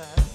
that.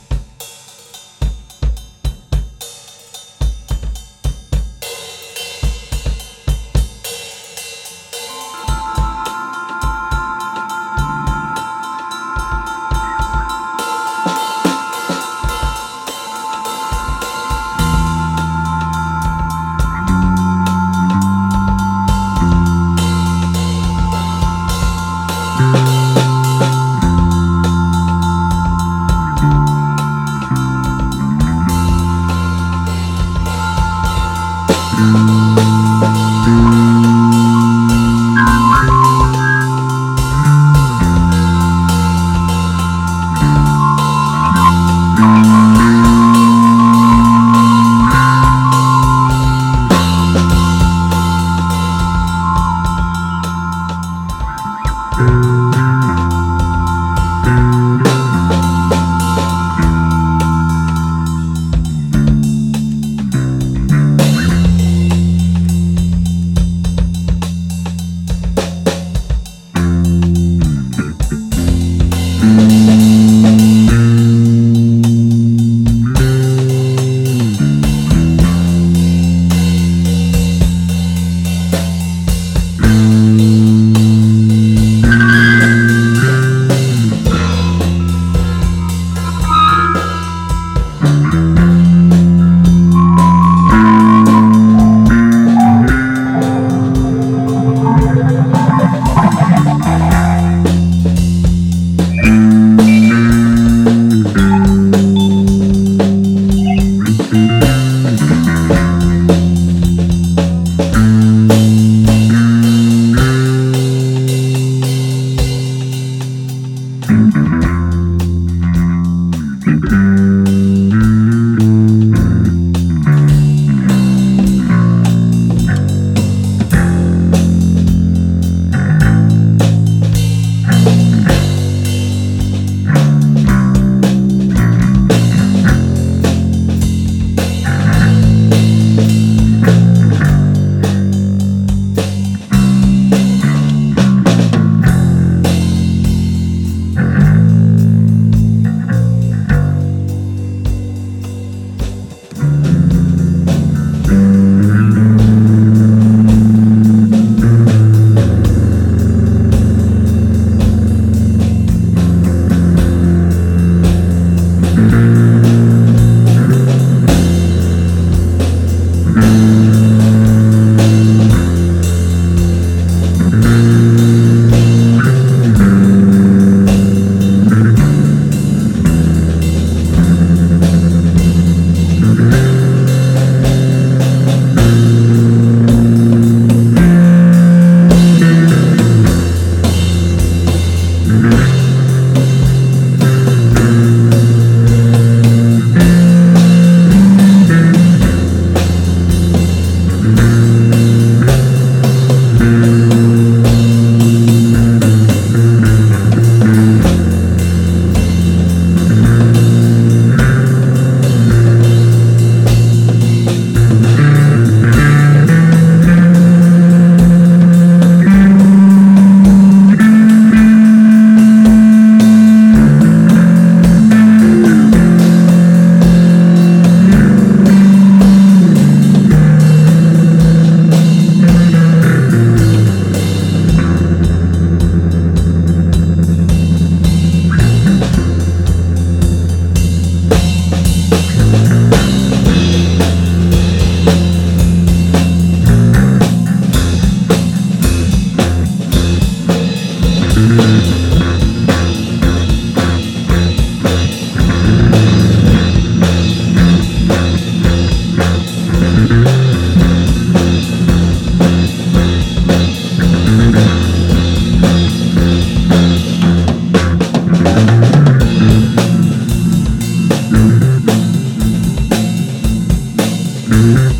Mm-hmm.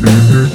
Mm-hmm.